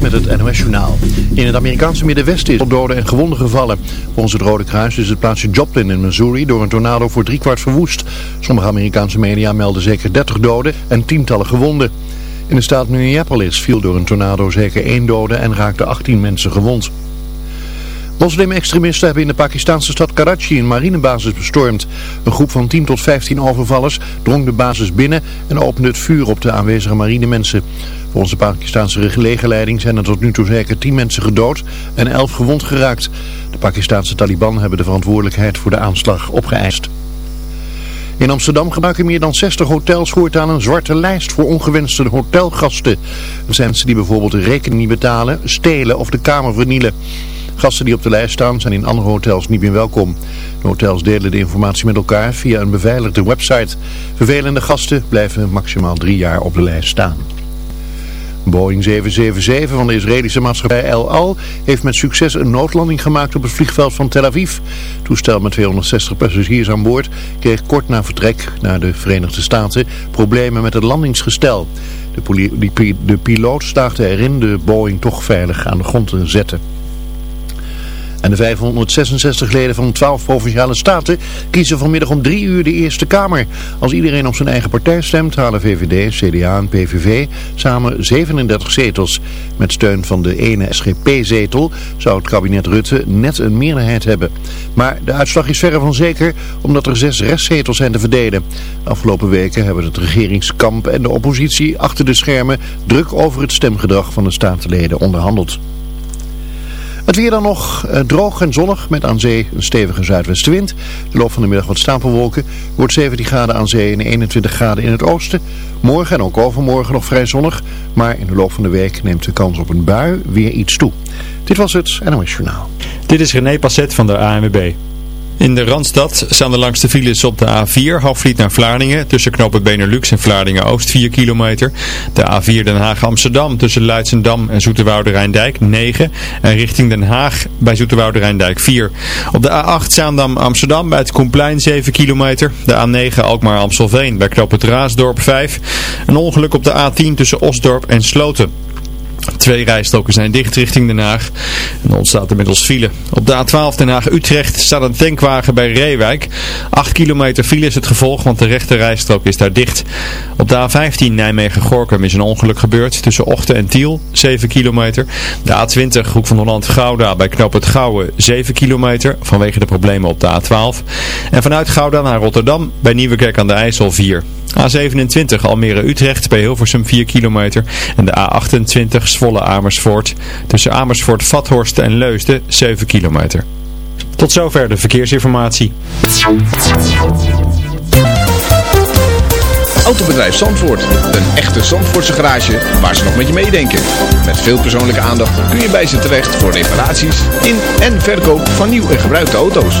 Met het NOS Journaal. In het Amerikaanse Middenwesten is doden en gewonden gevallen. Volgens het Rode Kruis is het plaatsje Joplin in Missouri door een tornado voor driekwart verwoest. Sommige Amerikaanse media melden zeker 30 doden en tientallen gewonden. In de staat Minneapolis viel door een tornado zeker één dode en raakten 18 mensen gewond. Moslim-extremisten hebben in de Pakistanse stad Karachi een marinebasis bestormd. Een groep van 10 tot 15 overvallers drong de basis binnen en opende het vuur op de aanwezige marinemensen. Volgens de Pakistanse legerleiding zijn er tot nu toe zeker 10 mensen gedood en 11 gewond geraakt. De Pakistanse Taliban hebben de verantwoordelijkheid voor de aanslag opgeëist. In Amsterdam gebruiken meer dan 60 hotels voortaan een zwarte lijst voor ongewenste hotelgasten. Dat zijn ze die bijvoorbeeld de rekening niet betalen, stelen of de kamer vernielen. Gasten die op de lijst staan zijn in andere hotels niet meer welkom. De hotels delen de informatie met elkaar via een beveiligde website. Vervelende gasten blijven maximaal drie jaar op de lijst staan. Boeing 777 van de Israëlische maatschappij El Al heeft met succes een noodlanding gemaakt op het vliegveld van Tel Aviv. Toestel met 260 passagiers aan boord kreeg kort na vertrek naar de Verenigde Staten problemen met het landingsgestel. De, de piloot staagde erin de Boeing toch veilig aan de grond te zetten. En de 566 leden van 12 provinciale staten kiezen vanmiddag om drie uur de Eerste Kamer. Als iedereen op zijn eigen partij stemt, halen VVD, CDA en PVV samen 37 zetels. Met steun van de ene SGP-zetel zou het kabinet Rutte net een meerderheid hebben. Maar de uitslag is verre van zeker, omdat er zes restzetels zijn te verdelen. De afgelopen weken hebben het regeringskamp en de oppositie achter de schermen druk over het stemgedrag van de statenleden onderhandeld. Het weer dan nog eh, droog en zonnig met aan zee een stevige zuidwestenwind. De loop van de middag wat stapelwolken. Wordt 17 graden aan zee en 21 graden in het oosten. Morgen en ook overmorgen nog vrij zonnig. Maar in de loop van de week neemt de kans op een bui weer iets toe. Dit was het NOS Journaal. Dit is René Passet van de ANWB. In de Randstad staan de langste files op de A4, Hoofdvliet naar Vlaardingen, tussen knopen Benelux en Vlaardingen-Oost 4 kilometer. De A4 Den Haag-Amsterdam tussen Leidsendam en Zoeterwoude Rijndijk 9 en richting Den Haag bij Zoeterwoude Rijndijk 4. Op de A8 Zaandam-Amsterdam bij het Komplein 7 kilometer. De A9 Alkmaar-Amstelveen bij knoop het Raasdorp 5. Een ongeluk op de A10 tussen Osdorp en Sloten. Twee rijstroken zijn dicht richting Den Haag. En ontstaat inmiddels file. Op de A12 Den Haag-Utrecht staat een tankwagen bij Reewijk. 8 kilometer file is het gevolg, want de rechte rijstrook is daar dicht. Op de A15 Nijmegen-Gorkum is een ongeluk gebeurd tussen Ochten en Tiel. 7 kilometer. De A20 Hoek van Holland-Gouda bij Knoop het Gouwen. 7 kilometer vanwege de problemen op de A12. En vanuit Gouda naar Rotterdam bij Nieuwekerk aan de IJssel 4. A27 Almere-Utrecht bij Hilversum 4 kilometer. En de A28 Zwolle-Amersfoort tussen Amersfoort-Vathorst en Leusden 7 kilometer. Tot zover de verkeersinformatie. Autobedrijf Zandvoort. Een echte Zandvoortse garage waar ze nog met je meedenken. Met veel persoonlijke aandacht kun je bij ze terecht voor reparaties in en verkoop van nieuw en gebruikte auto's.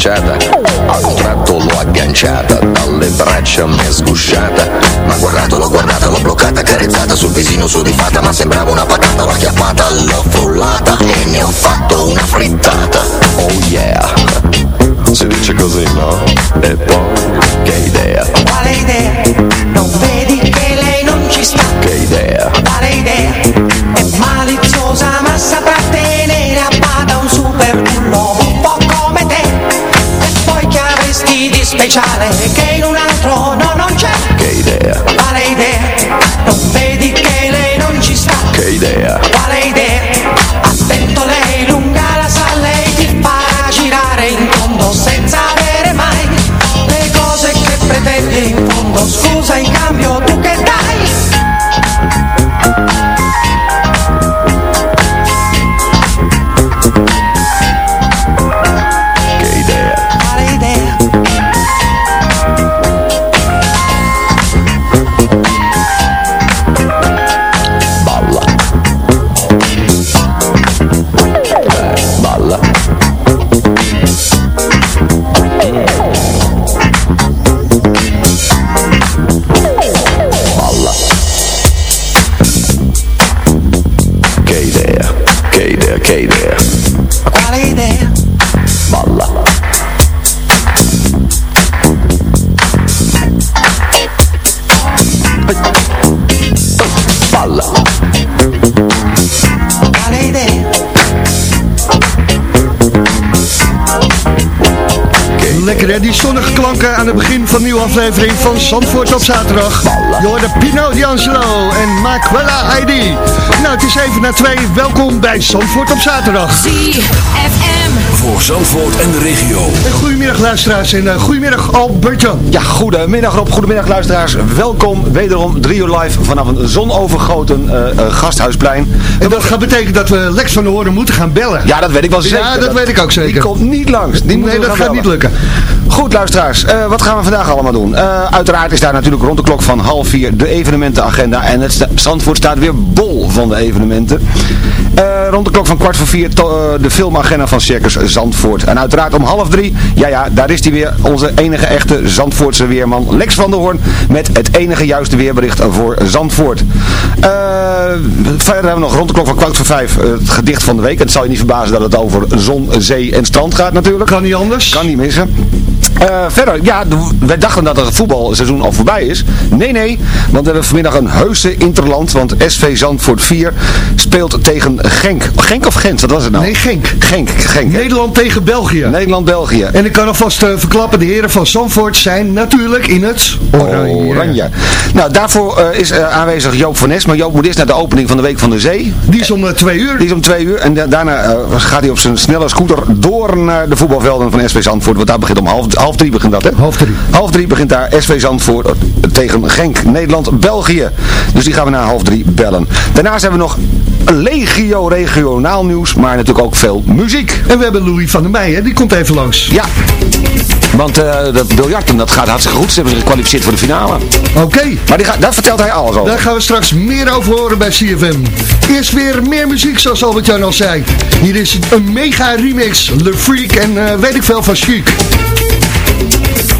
l'ho baciata A un tratto l'ho agganciata Dalle braccia mi è sgusciata. Ma guardato, l'ho guardata, l'ho bloccata Carezzata sul visino sudifata Ma sembrava una patata, l'ho acchiappata L'ho frullata e ne ho fatto una frittata. Oh yeah. Si dice così, no? E poi, che idea? Quale idea? Non vedi speciale che in un altro no non c'è? Che idea Quale idea? Non vedi che lei non ci sta? Che idea Quale nieuwe aflevering van Zandvoort op zaterdag. Je hoorde Pino D'Angelo en Maquella Heidi. Nou, het is even na twee. Welkom bij Zandvoort op zaterdag. ZFM. Voor Zandvoort en de regio. En goedemiddag luisteraars en uh, goedemiddag Albertje. Ja, goedemiddag Rob, goedemiddag luisteraars. Welkom wederom drie uur live vanaf een zonovergoten uh, uh, gasthuisplein. En dat gaat betekenen dat we Lex van de Hoorn moeten gaan bellen. Ja, dat weet ik wel zeker. Ja, dat, dat weet ik ook zeker. Die komt niet langs. Die nee, dat gaat bellen. niet lukken. Goed luisteraars, uh, wat gaan we vandaag allemaal doen? Uh, uiteraard is daar natuurlijk rond de klok van half vier de evenementenagenda. En het Zandvoort staat weer bol van de evenementen. Uh, rond de klok van kwart voor vier de filmagenda van Circus Zandvoort. En uiteraard om half drie, ja ja, daar is hij weer, onze enige echte Zandvoortse weerman Lex van der Hoorn. Met het enige juiste weerbericht voor Zandvoort. verder hebben we nog rond de klok van kwart voor vijf het gedicht van de week. En het zal je niet verbazen dat het over zon, zee en strand gaat natuurlijk. Kan niet anders. Kan niet missen. Uh, verder, ja, wij dachten dat het voetbalseizoen al voorbij is. Nee, nee, want we hebben vanmiddag een heuse interland. Want SV Zandvoort 4 speelt tegen Genk. Genk of Gent, wat was het nou? Nee, Genk. Genk, Genk. Nederland tegen België. Nederland-België. En ik kan alvast uh, verklappen, de heren van Zandvoort zijn natuurlijk in het oranje. oranje. Nou, daarvoor uh, is aanwezig Joop van Nes. Maar Joop moet eerst naar de opening van de Week van de Zee. Die is om twee uur. Die is om twee uur. En da daarna gaat hij op zijn snelle scooter door naar de voetbalvelden van SV Zandvoort. Want daar begint om half, half drie begint dat, hè? Half drie. Half drie begint daar SV Zandvoort tegen Genk, Nederland, België. Dus die gaan we na half drie bellen. Daarnaast hebben we nog legio regionaal nieuws, maar natuurlijk ook veel muziek. En we hebben Louis van der Meijen, die komt even langs. Ja. Want uh, dat biljarten, dat gaat hartstikke goed. Ze hebben zich gekwalificeerd voor de finale. Oké. Okay. Maar die gaat, daar vertelt hij alles over. Daar gaan we straks meer over horen bij CFM. Eerst weer meer muziek, zoals Albert-Jan al zei. Hier is een mega remix. Le Freak en uh, weet ik veel van Chic. Yes.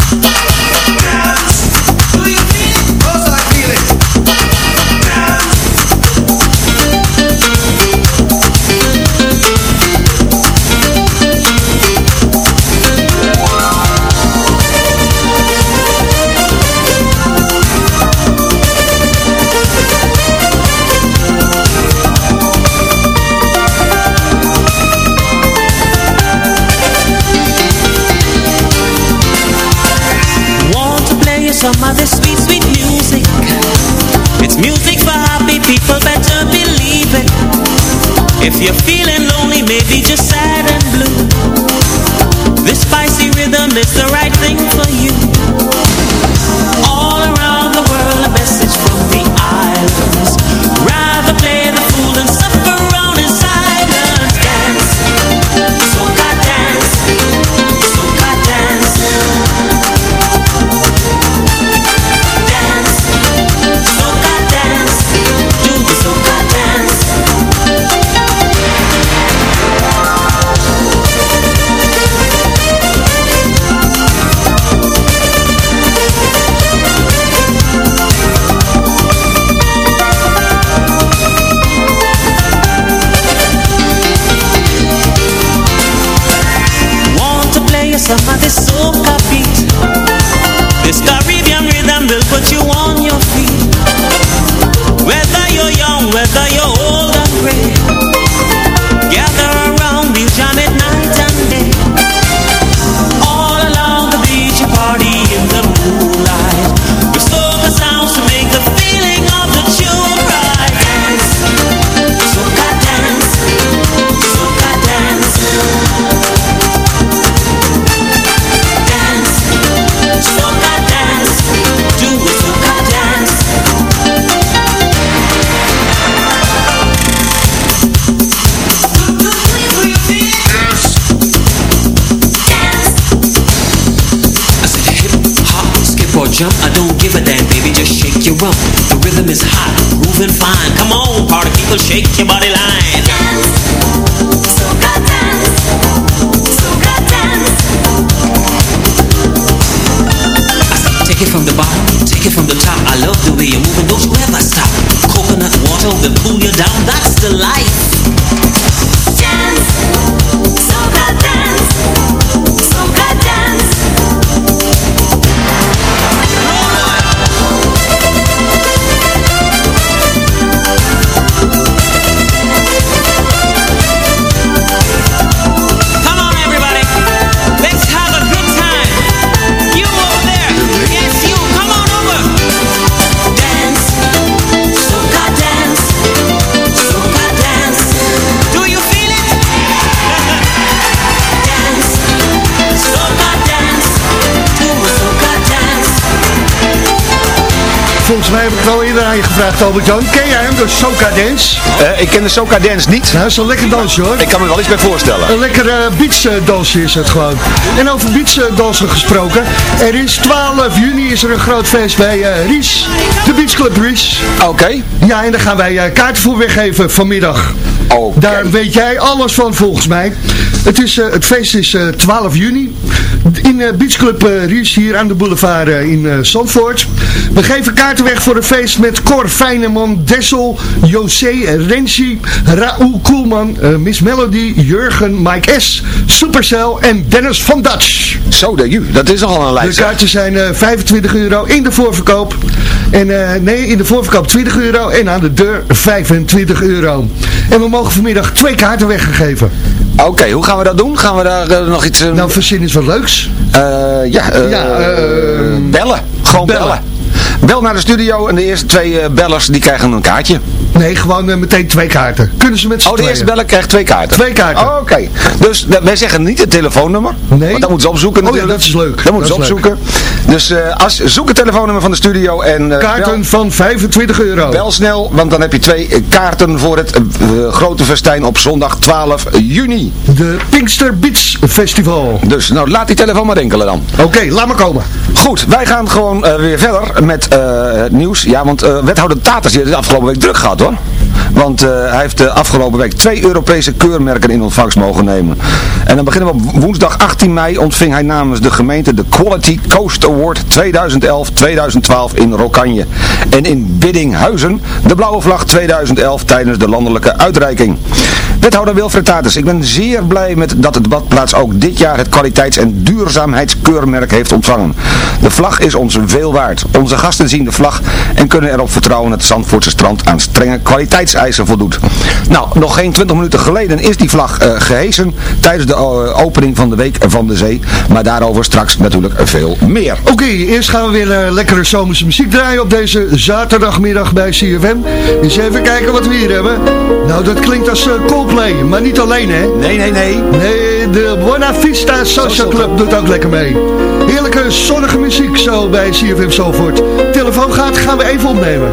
Your body line. Volgens mij heb ik al eerder aan je gevraagd, Albert-Jan. Ken jij hem, de Soca Dance? Eh, ik ken de Soca Dance niet. Nou, dat is een lekker dansje hoor. Ik kan me wel iets bij voorstellen. Een lekker uh, beachdansje is het gewoon. En over beachdansen gesproken. Er is 12 juni is er een groot feest bij eh, Ries. De Beach Club Ries. Oké. Ja, en daar gaan wij uh, kaarten voor weggeven vanmiddag. Oké. Daar weet jij alles van volgens mij. Het, is, uh, het feest is uh, 12 juni. In uh, Beach Club Ries hier aan de boulevard in Zandvoort. We geven kaarten weg voor een feest met Cor Feyneman, Dessel, José, Renzi, Raoul Koelman, Miss Melody, Jurgen, Mike S, Supercell en Dennis van Dutch. Zo, de, dat is al een lijst. De kaarten zijn uh, 25 euro in de voorverkoop. En nee, in de voorverkoop 20 euro en aan de deur 25 euro. En we mogen vanmiddag twee kaarten weggegeven. Oké, okay, hoe gaan we dat doen? Gaan we daar uh, nog iets... Uh, nou, verzin is wat leuks. ja, ja bellen. Gewoon bellen. bellen. Bel naar de studio en de eerste twee uh, bellers die krijgen een kaartje. Nee, gewoon uh, meteen twee kaarten. Kunnen ze met z'n Oh, de eerste beller krijgt twee kaarten? Twee kaarten. Oh, Oké. Okay. Dus wij zeggen niet het telefoonnummer. Nee. Want dat moeten ze opzoeken. Oh ja, dat is leuk. Dat moeten ze opzoeken. Leuk. Dus als, zoek het telefoonnummer van de studio en... kaarten bel, van 25 euro. Bel snel, want dan heb je twee kaarten voor het grote festijn op zondag 12 juni. De Pinkster Beach Festival. Dus, nou, laat die telefoon maar rinkelen dan. Oké, okay, laat maar komen. Goed, wij gaan gewoon weer verder met nieuws. Ja, want wethouder Taters die heeft afgelopen week druk gehad hoor. Want hij heeft de afgelopen week twee Europese keurmerken in ontvangst mogen nemen. En dan beginnen we op woensdag 18 mei ontving hij namens de gemeente de Quality Coast Award 2011-2012 in Rokanje. En in Biddinghuizen de blauwe vlag 2011 tijdens de landelijke uitreiking. Wethouder Wilfred Tatus, ik ben zeer blij met dat het badplaats ook dit jaar het kwaliteits- en duurzaamheidskeurmerk heeft ontvangen. De vlag is ons veel waard. Onze gasten zien de vlag en kunnen erop vertrouwen dat het Zandvoortse strand aan strenge kwaliteitseisen voldoet. Nou, nog geen 20 minuten geleden is die vlag uh, gehesen tijdens de uh, opening van de Week van de Zee. Maar daarover straks natuurlijk veel meer. Oké, eerst gaan we weer uh, lekkere zomerse muziek draaien op deze zaterdagmiddag bij CFM. Eens even kijken wat we hier hebben. Nou, dat klinkt als Coldplay, maar niet alleen hè. Nee, nee, nee. Nee, de Buena Vista Social Club doet ook lekker mee. Heerlijke zonnige muziek zo bij CFM Zalvoort. Telefoon gaat, gaan we even opnemen.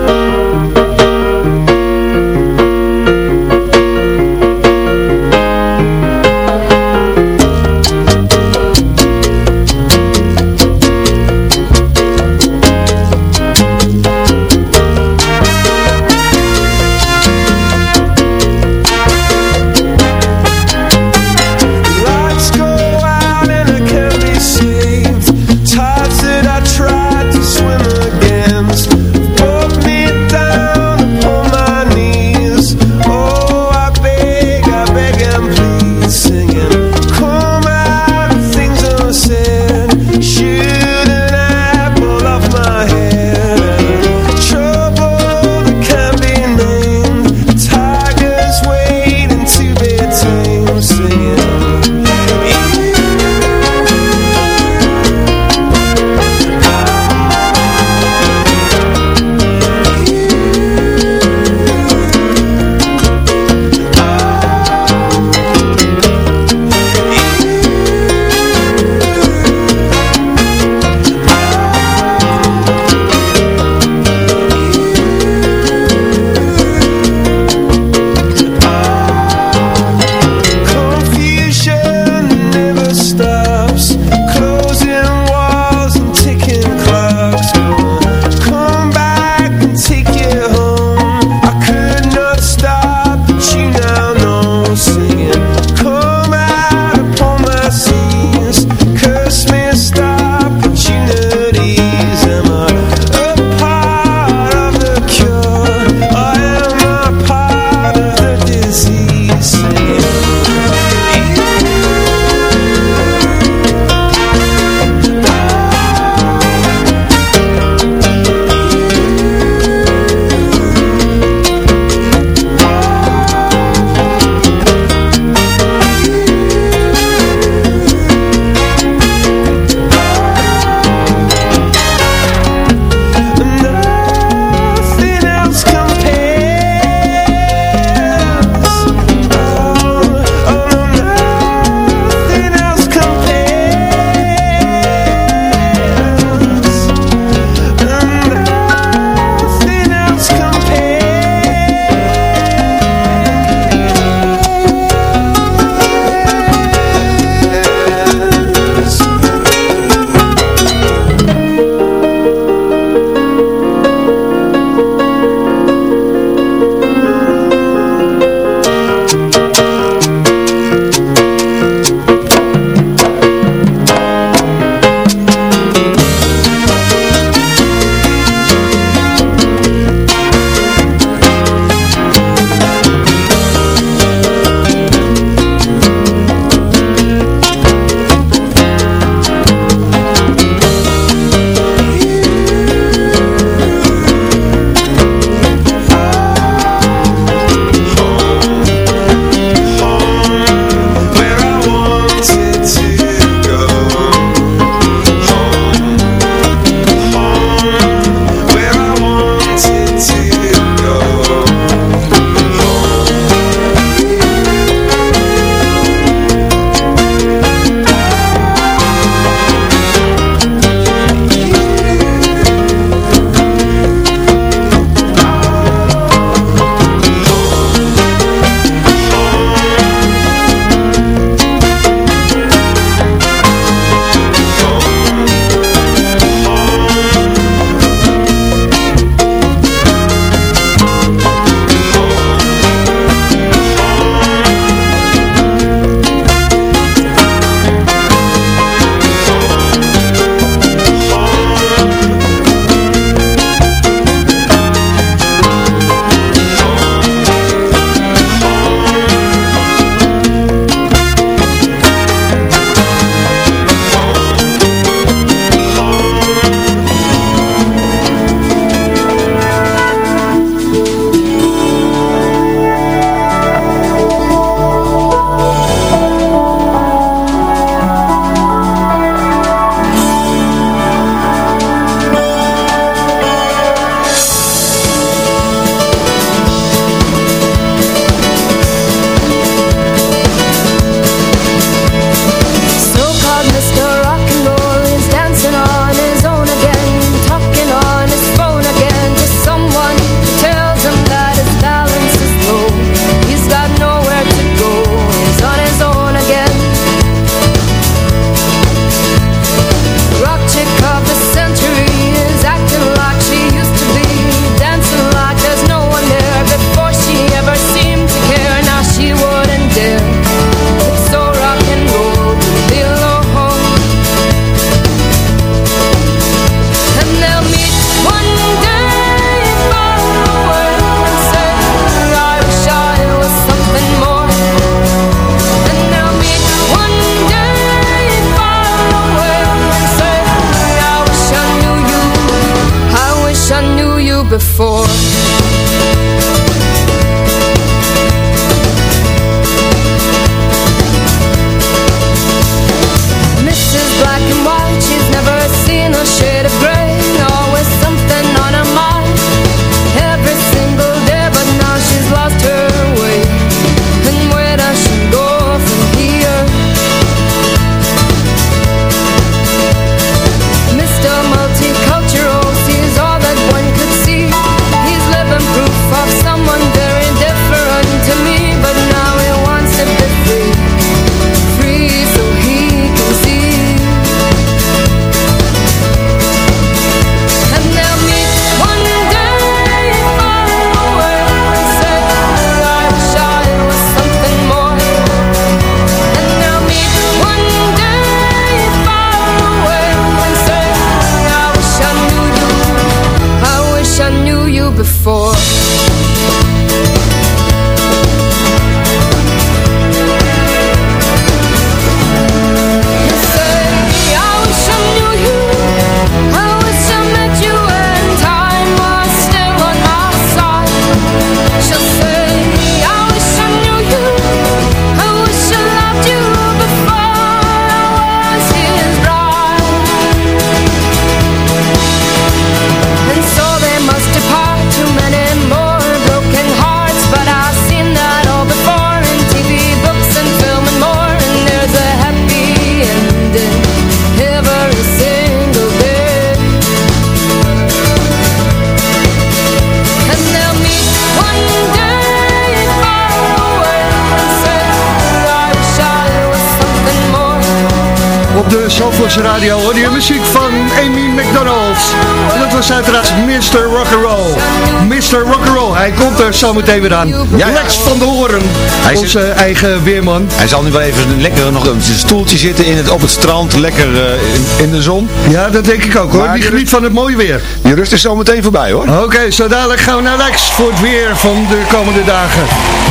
hij komt er zo meteen weer aan. Ja, Lex van de Horen, hij onze eigen weerman. Hij zal nu wel even lekker nog op zijn stoeltje zitten in het, op het strand, lekker eh, in, de zon. Ja, dat denk ik ook hoor. Die geniet van het mooie weer. Je rust is zo meteen voorbij hoor. Oké, zo dadelijk gaan we naar Lex voor het weer van de komende dagen.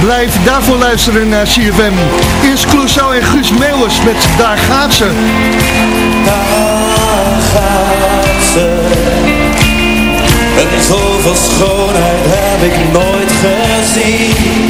Blijf daarvoor luisteren naar CFM. Eerst Clouseau en Guus Meeuwers met Daar gaat ze. Daar gaat ze. En zoveel schoonheid heb ik nooit gezien.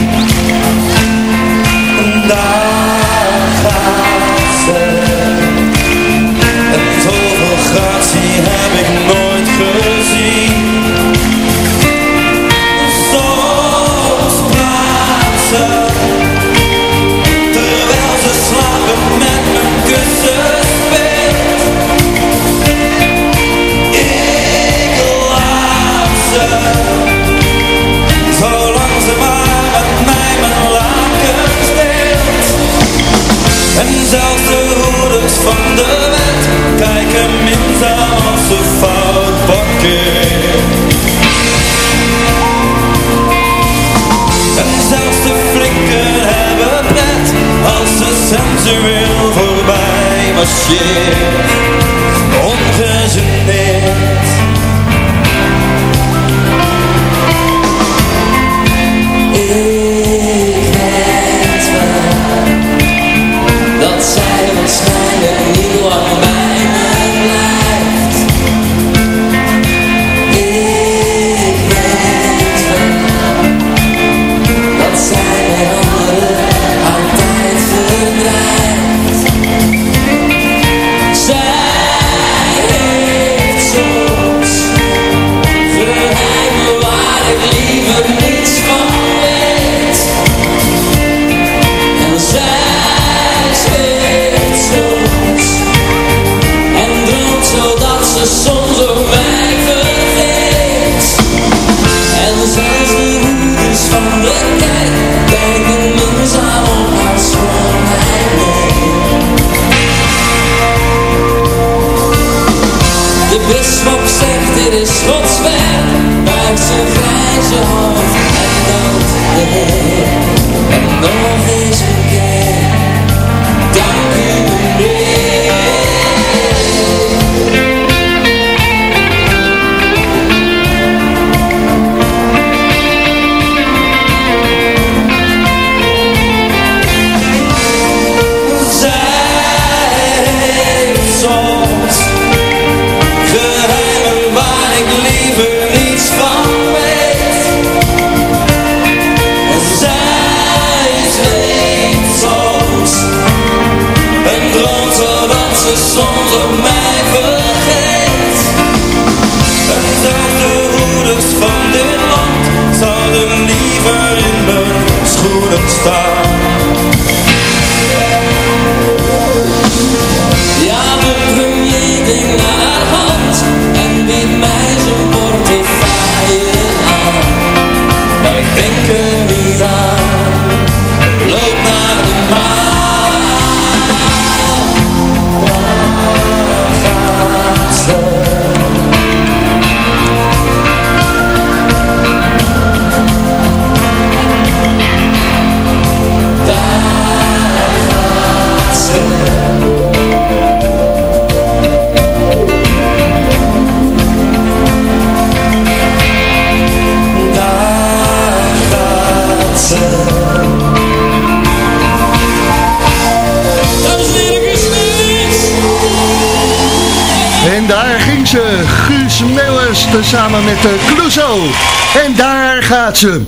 De bisschop zegt dit is Gods werk, buik zijn grijze hand. Samen met uh, Clouseau. En daar gaat ze.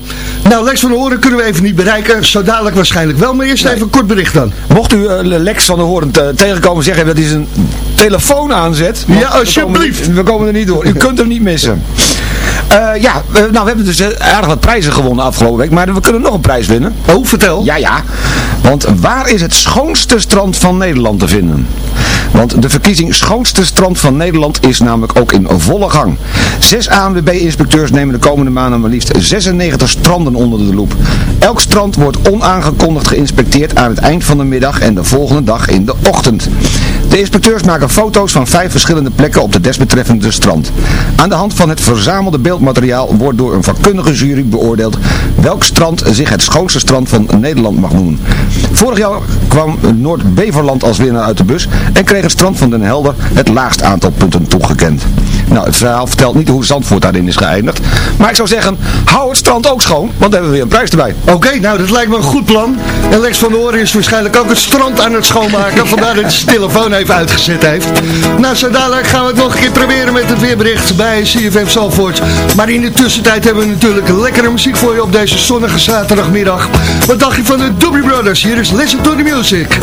Nou, Lex van der Hoorn kunnen we even niet bereiken. Zo dadelijk waarschijnlijk wel, maar eerst even een kort bericht dan. Mocht u uh, Lex van der Hoorn tegenkomen zeggen dat hij zijn telefoon aanzet. Ja, alsjeblieft. We komen, we komen er niet door. U kunt hem niet missen. Uh, ja, uh, nou we hebben dus aardig wat prijzen gewonnen afgelopen week, maar we kunnen nog een prijs winnen. Oh, vertel. Ja, ja. Want waar is het schoonste strand van Nederland te vinden? Want de verkiezing schoonste strand van Nederland is namelijk ook in volle gang. Zes ANWB-inspecteurs nemen de komende maanden maar liefst 96 stranden onder de loep. Elk strand wordt onaangekondigd geïnspecteerd aan het eind van de middag en de volgende dag in de ochtend. De inspecteurs maken foto's van vijf verschillende plekken op de desbetreffende strand. Aan de hand van het verzamelde beeldmateriaal wordt door een vakkundige jury beoordeeld welk strand zich het schoonste strand van Nederland mag noemen. Vorig jaar kwam Noord-Beverland als winnaar uit de bus en kreeg het strand van Den Helder het laagst aantal punten toegekend. Nou, het verhaal vertelt niet hoe Zandvoort daarin is geëindigd. Maar ik zou zeggen, hou het strand ook schoon, want dan hebben we weer een prijs erbij. Oké, nou dat lijkt me een goed plan. En Lex van Oren is waarschijnlijk ook het strand aan het schoonmaken. vandaar dat hij zijn telefoon even uitgezet heeft. Nou, zo dadelijk gaan we het nog een keer proberen met het weerbericht bij CFM Zandvoort. Maar in de tussentijd hebben we natuurlijk lekkere muziek voor je op deze zonnige zaterdagmiddag. Wat dacht je van de Doobie Brothers? Hier is Listen to the Music.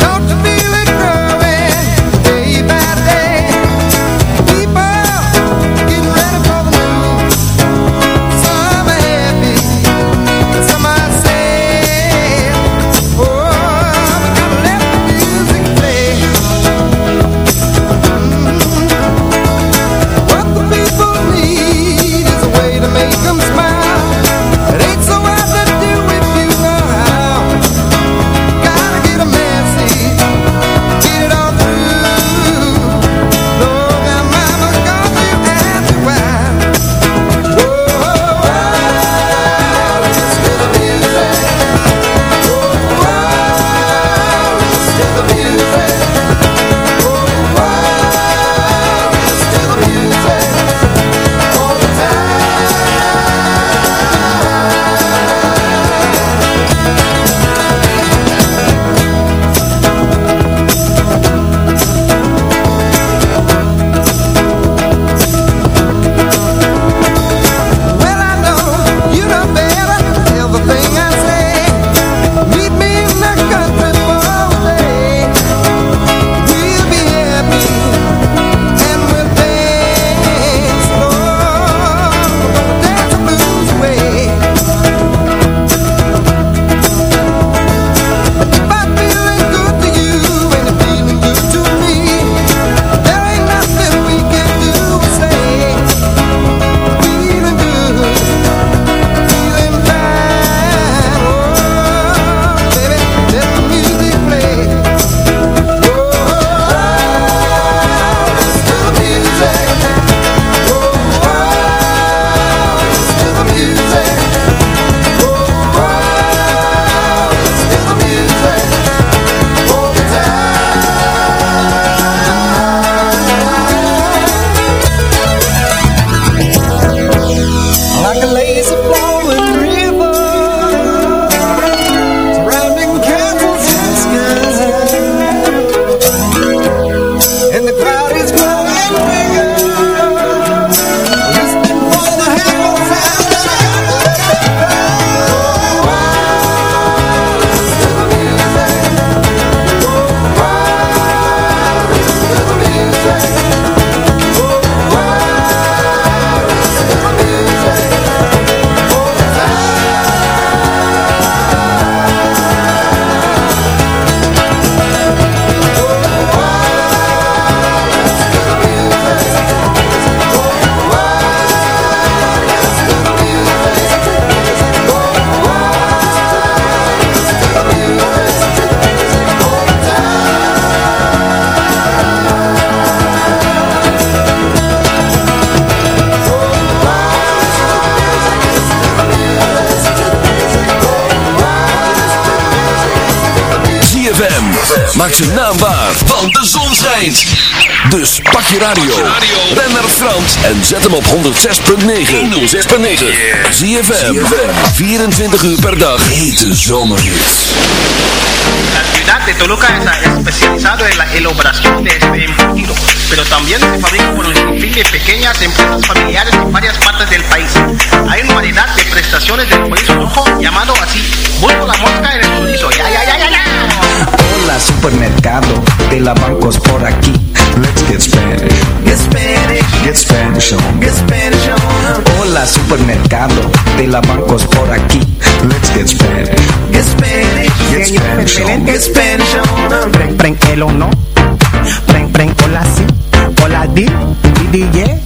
Maak zijn naam waar, want de zon schijnt. Dus pak je radio, ren naar Frans en zet hem op 106.9. 106.9. Zie je 24 uur per dag. Hete zomerhits. En de Toluca es especializado en la elaboración de este embutido, pero también se fabrica por un sinfín de pequeñas empresas familiares en varias partes del país. Hay una variedad de prestaciones del chorizo rojo llamado así. Busco la mosca en el chorizo. Ya, ya, ya, ya, ya. Hola supermercado de la bancos por aquí. Let's get Spanish. Get Spanish. Get Spanish on. Get Spanish on. Hola supermercado de la bancos por aquí. Let's get Spanish. Get Spanish. Get Spanish on. Get Spanish on. Preng, preng, el o no. Preng, preng, hola sí. Hola di, di, di, yeah.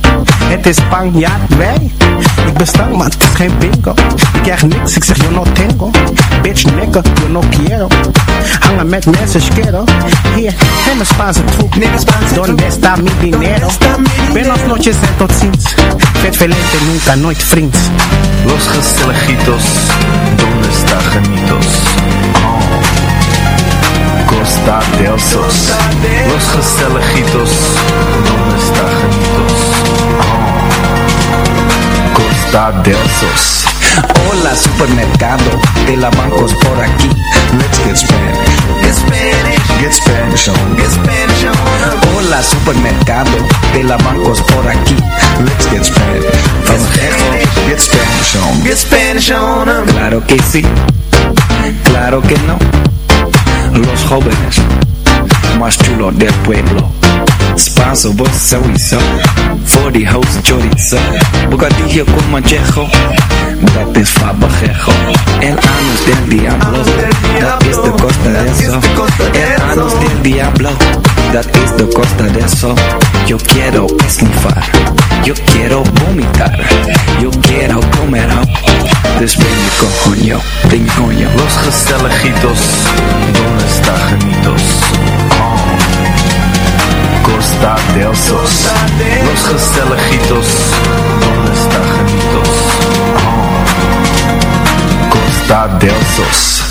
Het is Spanjaard, wij. Stank, maar het is geen bingo. Ik krijg niks, ik zeg yo no tengo. Bitch, nigga, yo no quiero. Hangen met mensen, quiero. Hier, neem een Spaanse troep. Donde está mi dinero? Buenos noches en tot ziens. Vet velente, nunca, nooit vriends. Los Gestelejitos, ¿dónde está Janitos? Oh, Costa del Sos. Los Gestelejitos, ¿dónde está Janitos? Costa del Sos. Hola supermercado de la bancos por aquí. Let's get Spanish. Get Spanish. Get Spanish on. Get Spanish on. Hola supermercado de la bancos por aquí. Let's get Spanish. Festejo. Get Spanish on. Get Spanish on. Claro que sí. Claro que no. Los jóvenes más chulos del pueblo. Spanso, vos sowieso. Voor die hoofd chorizo. Bocadillo con manchejo. Dat is fabajejo. El anus del diablo. Dat is de costa de eso. El anus del diablo. Dat is de costa de eso. Yo quiero esnifar. Yo quiero vomitar. Yo quiero comer. Dus ben je coño. Ben coño. Los Gestelejitos, ¿dónde está Janitos? Oh, Costa del Sos. Los Gestelejitos, ¿dónde está Janitos? Oh, Costa del Sos.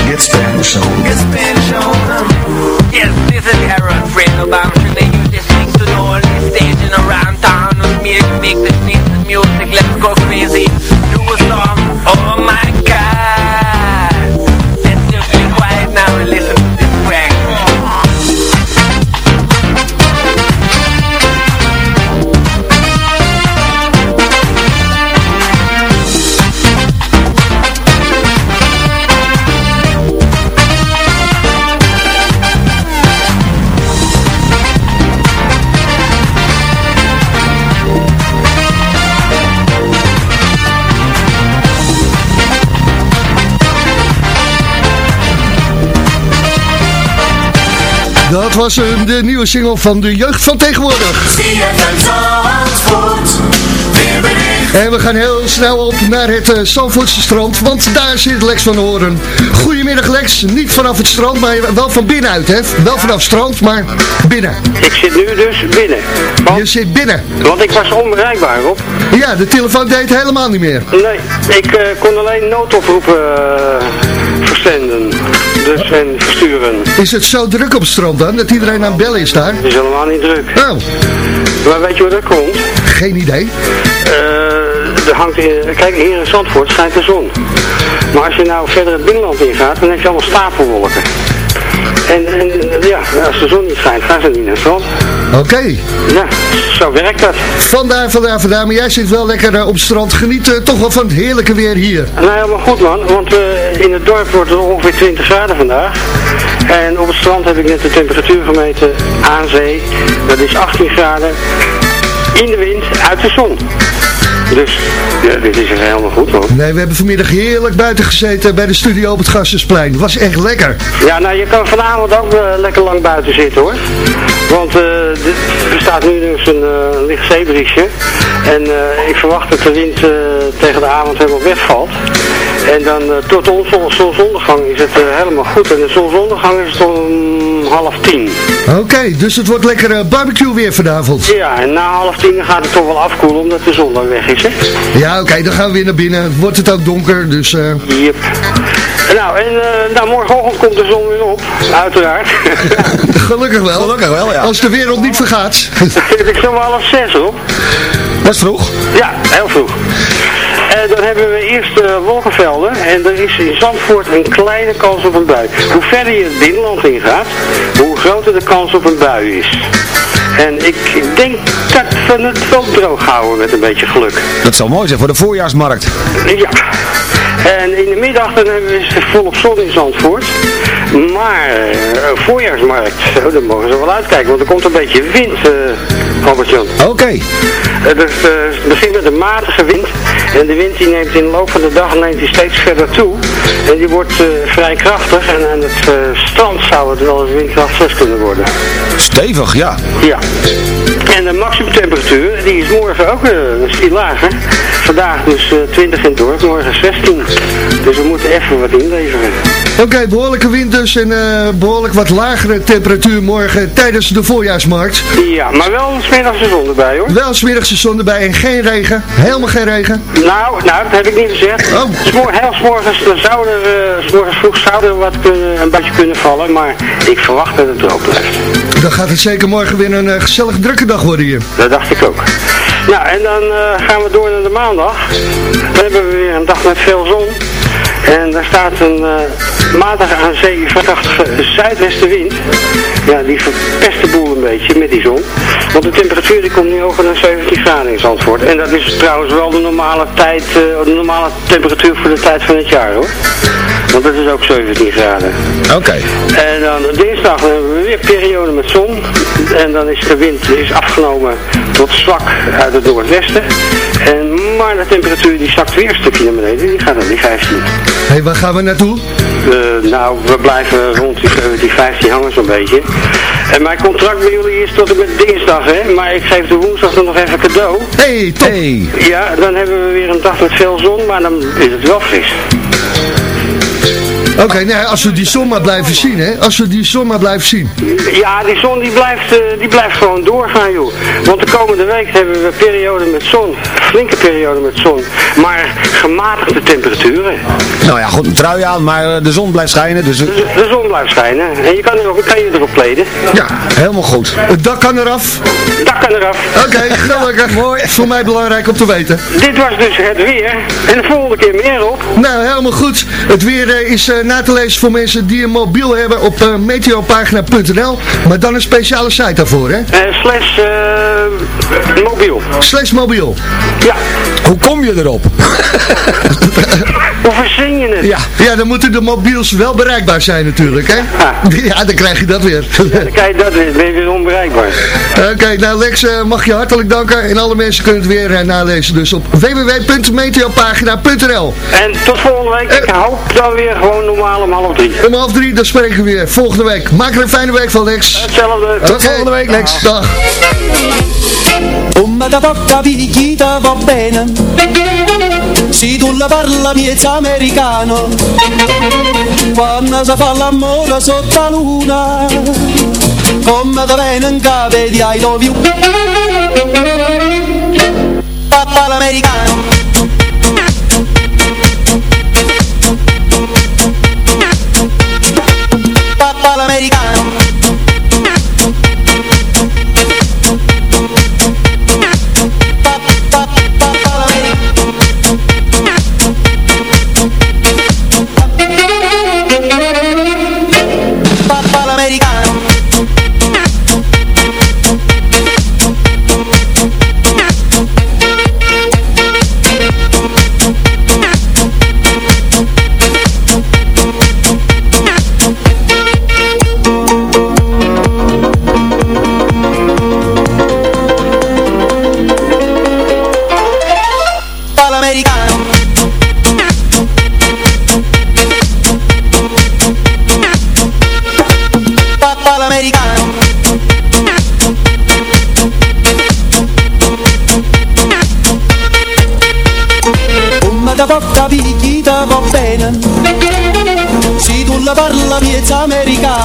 Get Spanish on. Get Spanish on. Yes, this is Harold Fredo. Dat was eh, de nieuwe single van de jeugd van tegenwoordig. En we gaan heel snel op naar het uh, Zandvoortse strand, want daar zit Lex van Horen. Goedemiddag Lex, niet vanaf het strand, maar wel van binnenuit hè? Wel vanaf strand, maar binnen. Ik zit nu dus binnen. Je zit binnen. Want ik was onbereikbaar op. Ja, de telefoon deed helemaal niet meer. Nee, ik eh, kon alleen noodoproepen uh, verzenden. Dus en versturen. Is het zo druk op het strand dan, dat iedereen aan het bellen is daar? Het is helemaal niet druk. Oh. Maar weet je hoe dat komt? Geen idee. Uh, er hangt in, kijk, hier in Zandvoort schijnt de zon. Maar als je nou verder het binnenland ingaat, dan heb je allemaal stapelwolken. En, en ja, als de zon niet schijnt, gaan ze niet naar het strand. Oké. Ja, zo werkt dat. Vandaar, vandaar, vandaar. Maar jij zit wel lekker uh, op het strand. Geniet uh, toch wel van het heerlijke weer hier. Nou helemaal goed man, want uh, in het dorp wordt het ongeveer 20 graden vandaag. En op het strand heb ik net de temperatuur gemeten aan zee. Dat is 18 graden in de wind uit de zon. Dus ja, dit is helemaal goed hoor. Nee, we hebben vanmiddag heerlijk buiten gezeten bij de studio op het Gassersplein. was echt lekker. Ja, nou je kan vanavond ook uh, lekker lang buiten zitten hoor. Want uh, er staat nu dus een uh, licht zeebriesje. En ik verwacht dat de wind tegen de avond helemaal wegvalt. En dan tot de zonsondergang is het helemaal goed. En de zonsondergang is het om half tien. Oké, dus het wordt lekker eh, barbecue weer vanavond. Ja, en na half tien gaat het toch wel afkoelen omdat de zon dan weg is, hè? Ja, oké, dan gaan we weer naar binnen. Wordt het ook donker, dus... eh, Yep. Nou, en eh, nou, morgenochtend komt de zon weer op, uiteraard. gelukkig wel. Gelukkig wel, ja. Als de wereld niet vergaat. ik zal wel half zes op. Dat is vroeg. Ja, heel vroeg. En dan hebben we eerst eh, wolkenvelden en er is in Zandvoort een kleine kans op een bui. Hoe verder je het binnenland ingaat, hoe groter de kans op een bui is. En ik denk dat we het wel droog houden met een beetje geluk. Dat zal mooi zijn voor de voorjaarsmarkt. Ja. En in de middag dan hebben we volop zon in Zandvoort. Maar eh, een voorjaarsmarkt, oh, daar mogen ze wel uitkijken, want er komt een beetje wind, eh Albert-Jan. Oké. Eh, dus, eh, het begint met een matige wind. En de wind die neemt in de loop van de dag neemt die steeds verder toe. En die wordt eh, vrij krachtig. En aan het eh, strand zou het wel eens windkracht 6 kunnen worden. Stevig, ja. Ja. En de maximumtemperatuur, die is morgen ook eh, een stil lager. Vandaag dus eh, 20 in het dorp, morgen 16. Dus we moeten even wat inleveren. Oké, behoorlijke wind dus en eh, behoorlijk wat lagere temperatuur morgen tijdens de voorjaarsmarkt. Ja, maar wel een smiddags de zon erbij hoor. Wel smiddags zon erbij en geen regen. Helemaal geen regen. Nou, nou, dat heb ik niet gezegd. Oh. Smoor, heel s'morgens dan zou er, 's morgens vroeg zou er wat kunnen, een beetje kunnen vallen, maar ik verwacht dat het droog blijft. Dan gaat het zeker morgen weer een eh, gezellig drukke dag worden hier. Dat dacht ik ook. Nou, en dan gaan we door naar de maandag. Dan hebben we weer een dag met veel zon. En daar staat een eh, matige aan zee krachtige zuidwestenwind. Ja, die verpest de boel een beetje met die zon. Want de temperatuur die komt nu hoger dan 17 graden in Zandvoort. En dat is trouwens wel de normale tijd, eh, de normale temperatuur voor de tijd van het jaar hoor. Want dat is ook 17 graden. Oké. En dan dinsdag hebben we weer periode met zon. En dan is de wind is afgenomen tot zwak uit het noordwesten. En, maar de temperatuur die zakt weer een stukje naar beneden. Die gaat naar die 15. Hé, hey, waar gaan we naartoe? Eh, nou, we blijven rond die 17, 15 hangen zo'n beetje. En mijn contract bij jullie is tot en met dinsdag, hè. Maar ik geef de woensdag dan nog even cadeau. hey, top! Hey. Ja, dan hebben we weer een dag met veel zon, maar dan is het wel fris. Oké, nee, als we die zon maar blijven zien, hè. Als we die zon maar blijven zien. Ja, die zon die blijft, eh, die blijft gewoon doorgaan, joh. Want de komende week hebben we een periode met zon. Flinke periode met zon. Maar gematigde temperaturen. Nou ja, goed, een trui aan, maar eh, de zon blijft schijnen, dus... eh, De, de zon blijft schijnen. En je kan, er, kan je erop kleden. Ja, helemaal goed. Het dak kan eraf. Dat kan eraf. Oké, gelukkig. Mooi. Voor mij belangrijk om te weten. Dit was dus het weer. En de volgende keer meer op. Nou, helemaal goed. Het weer is na te lezen voor mensen die een mobiel hebben op uh, meteopagina.nl. Maar dan een speciale site daarvoor, hè? Uh, slash uh, mobiel. Slash mobiel. Ja. Hoe kom je erop? Hoe verzin? Ja, ja, dan moeten de mobiels wel bereikbaar zijn natuurlijk, hè? Ah. Ja, dan krijg je dat weer. Ja, dan krijg je dat weer. Ben je weer onbereikbaar. Oké, okay, nou Lex, uh, mag je hartelijk danken. En alle mensen kunnen het weer uh, nalezen. Dus op www.meteopagina.nl En tot volgende week. Ik hoop dan weer gewoon normaal om half drie. Om half drie, dan spreken we weer. Volgende week. Maak er een fijne week van, Lex. Hetzelfde. Tot okay. volgende week, Lex. Dag. Se tu la parla miezza americano Quando si fa l'amore sotto la luna Come da bene in capo di I love you Papà l'americano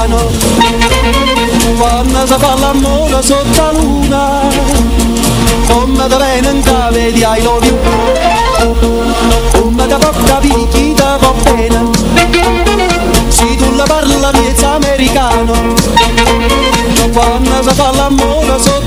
americano quando si fa l'amore sotto la luna come da cave di I love you? Come da può capire chi ti va bene se tu la parla miezza americano quando si fa l'amore sotto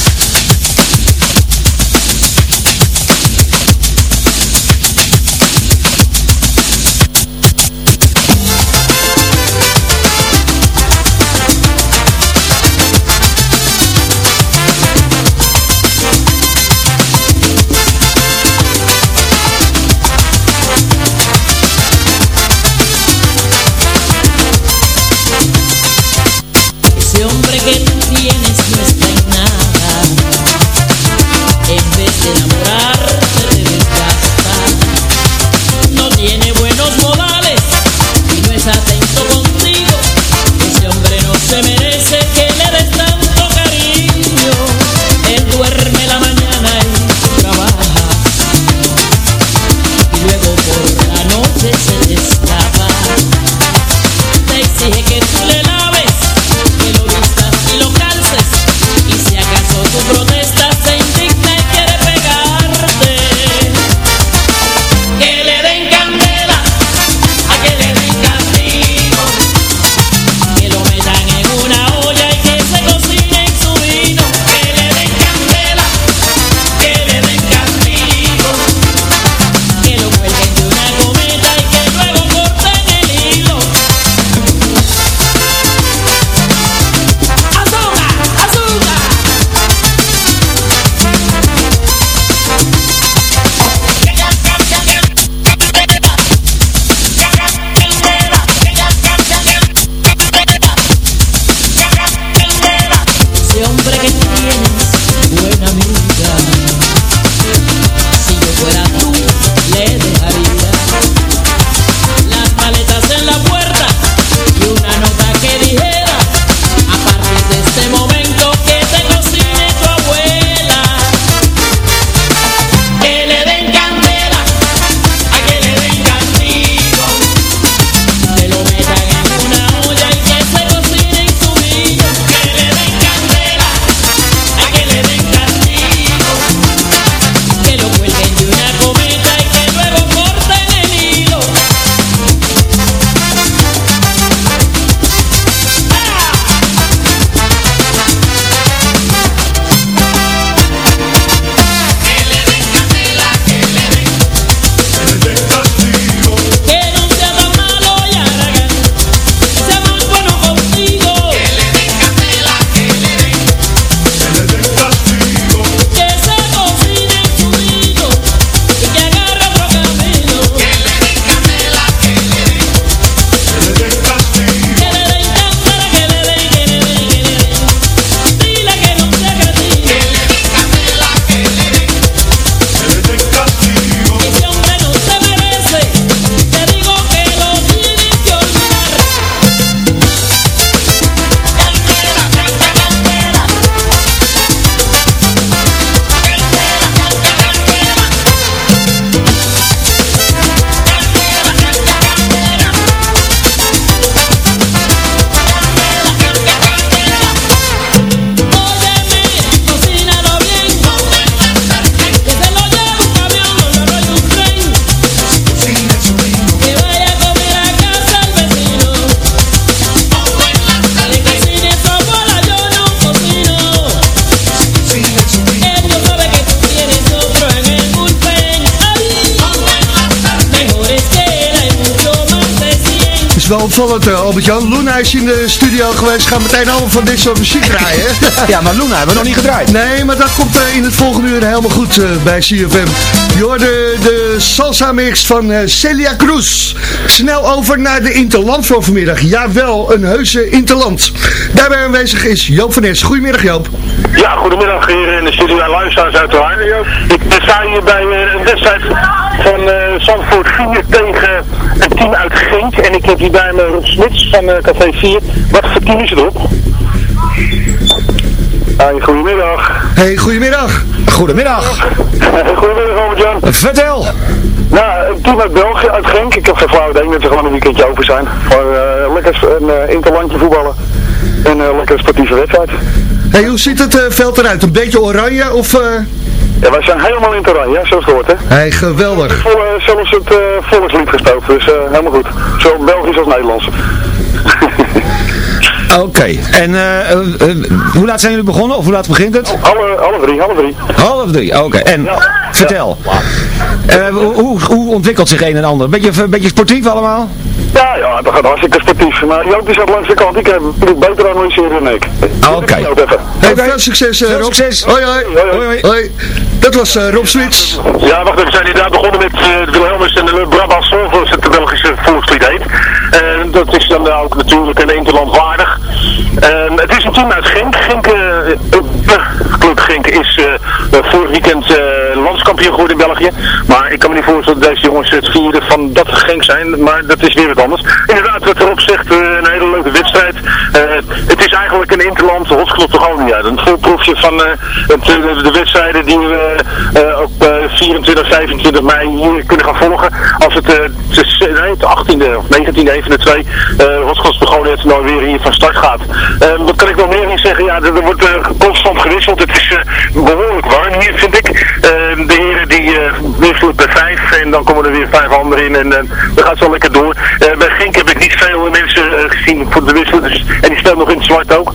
Opvallend, eh, Albert-Jan. Luna is in de studio geweest. Gaan meteen allemaal van dit soort muziek draaien. Ja, maar Luna hebben we nog niet gedraaid. Nee, maar dat komt eh, in het volgende uur helemaal goed eh, bij CFM. Je hoorde de salsa mix van eh, Celia Cruz. Snel over naar de Interland voor vanmiddag. Jawel, een heuse Interland. Daarbij aanwezig is Joop van Nes. Goedemiddag Joop. Ja, goedemiddag hier in de studio en luisteraars uiteraard. Ik sta hier bij een wedstrijd van eh Zandvoort 4 tegen een team uit Genk. En ik heb hier bij me Rob Smits van eh, Café 4. Wat voor team is het op? Hey, goedemiddag. Hey, goedemiddag. Goedemiddag. goedemiddag Robert-Jan. Vertel. Nou, een team uit België, uit Genk. Ik heb geen flauw idee dat ze gewoon een weekendje over zijn. Maar eh, lekker een eh, interlandje voetballen. En een lekker sportieve wedstrijd. Hey, hoe ziet het eh, veld eruit? Een beetje oranje of... eh, Ja, wij zijn helemaal in het oranje, zoals het hoort, hè. Hey, geweldig. Vol, eh, zelfs het volkslied gespeeld, dus helemaal goed. Zowel Belgisch als Nederlands. Oké. En eh, hoe laat zijn jullie begonnen? Of hoe laat begint het? Alle, alle drie, half drie. Half drie, oké. En vertel. Hoe, hoe ontwikkelt zich een en ander? Beetje, beetje sportief allemaal? Ja, ja, dat gaat hartstikke sportief. Maar Joop is zat langs de kant, ik heb het beter analyseren dan ik. Oké. Hey, veel succes, eh, Veel Rob. succes. Hoi, hoi. Hoi, hoi. Hoi. Dat was eh, Rob Smits. Ja, wacht even, we zijn inderdaad begonnen met eh, de Wilhelmus en de Brabant zoals het de Belgische volkslied heet. En dat is dan ook natuurlijk een interland waardig. En het is een team uit Genk. Genk, eh, eh, Club Genk is eh, vorig weekend eh, landskampioen geworden in België. Maar ik kan me niet voorstellen dat deze jongens het vieren van dat Genk zijn. Maar dat is weer wat anders. Inderdaad, wat erop zegt, eh, een hele leuke wedstrijd. Eh, het is eigenlijk een interland, Hotsklopt toch niet. Een voorproefje van eh, eh, de wedstrijden die we eh, op eh, 24, 25 mei hier kunnen gaan volgen. Als het, eh, eh, nee, het 18e of 19e, even de twee, uh, Hotsklopt begonnen het nou weer hier van start gaat. Eh, wat kan ik nog meer in zeggen? Ja, er, wordt eh, constant gewisseld. Het is eh, behoorlijk warm hier, vind ik. Eh, de heren die eh, wisselen per vijf en dan komen er weer vijf anderen in en eh, dan gaat het zo lekker door. Eh, bij Genk heb ik niet veel mensen eh, gezien voor de wisselen, dus, en die speelt nog in het zwart ook.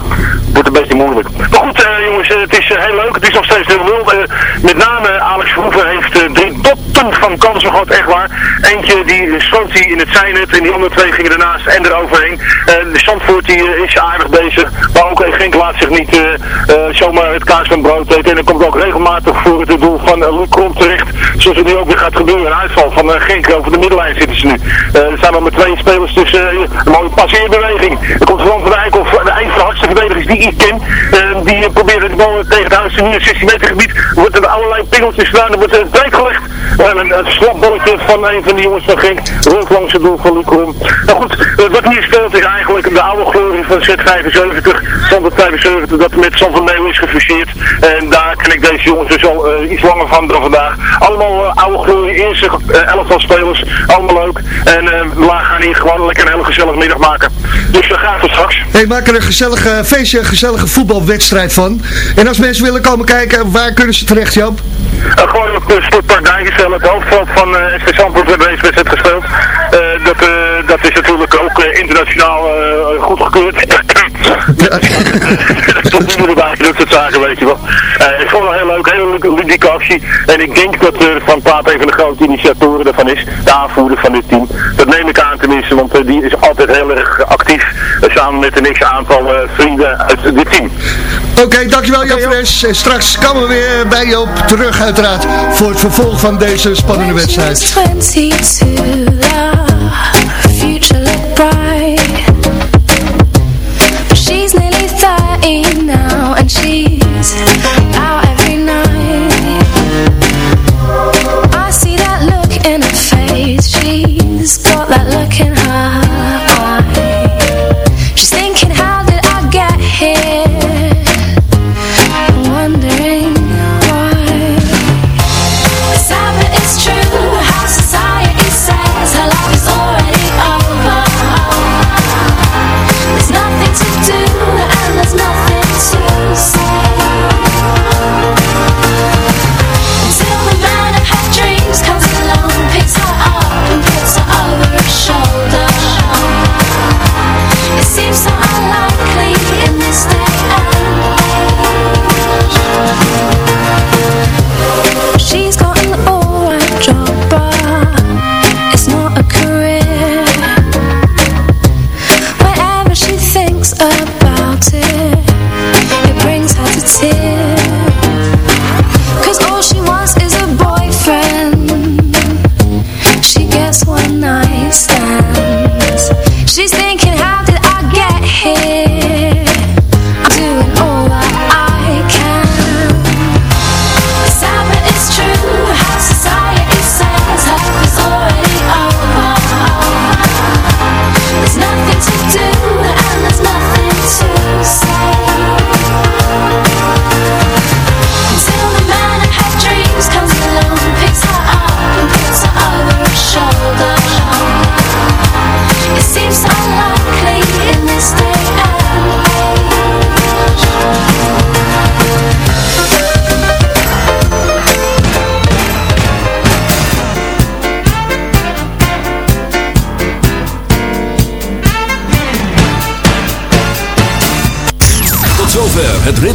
Wordt een beetje moeilijk. Maar goed, eh, jongens, eh, het is eh, heel leuk. Het is nog steeds 0-0. Eh, met name Alex Verhoeven heeft eh, drie dotten van kansen gehad, echt waar. Eentje die schoot hij in het zijnet en die andere twee gingen ernaast en eroverheen. Eh, de Zandvoort die, eh, is aardig bezig, maar ook eh, Genk laat zich niet eh, eh, zomaar het kaas van brood eten. En dan komt ook regelmatig voor het doel van uh, Luc Krom terecht, zoals het nu ook weer gaat gebeuren. Een uitval van eh, Genk over de middenlijn zitten ze nu. Eh, er staan al met twee spelers tussen eh, een mooie passeerbeweging. Er komt Ron van de Eikel, de een van de hardste verdedigers die ik ken. Eh, die probeert de bal tegen het huis in het 16 meter gebied. Er wordt er allerlei pingeltjes gedaan, er wordt er breed gelegd. En een, een van een van die jongens van Genk, rond langs het doel van Luc Krom. Nou goed, eh, wat hier speelt is de oude glorie van Z75, Sander 75, dat met San van Meeuw is gefuseerd. En daar ken ik deze jongens dus al eh, iets langer van dan vandaag. Allemaal eh, oude glorie, eerste uh, elftal spelers, allemaal leuk. En eh, we gaan hier gewoon lekker een hele gezellige middag maken. Dus we gaan tot straks. Hey, maak er een gezellige feestje, een gezellige voetbalwedstrijd van. En als mensen willen komen kijken, waar kunnen ze terecht, Joop? Gewoon op de Sportpark het hoofdveld van uh, SV Zandvoort werd deze wedstrijd gespeeld. Dat, dat is natuurlijk ook eh, internationaal eh, goed gekeurd. Tot nu toe erbij dat soort zaken, weet je wel. Eh, ik vond het heel leuk, hele ludieke actie. En ik denk dat er van Paat een van de grote initiatoren daarvan is, de aanvoerder van dit team. Dat neem ik aan tenminste, want die is altijd heel erg actief, samen met een x-aantal vrienden uit dit team. Oké, dankjewel Jan straks komen we weer bij je op terug uiteraard voor het vervolg van deze spannende wedstrijd. 22,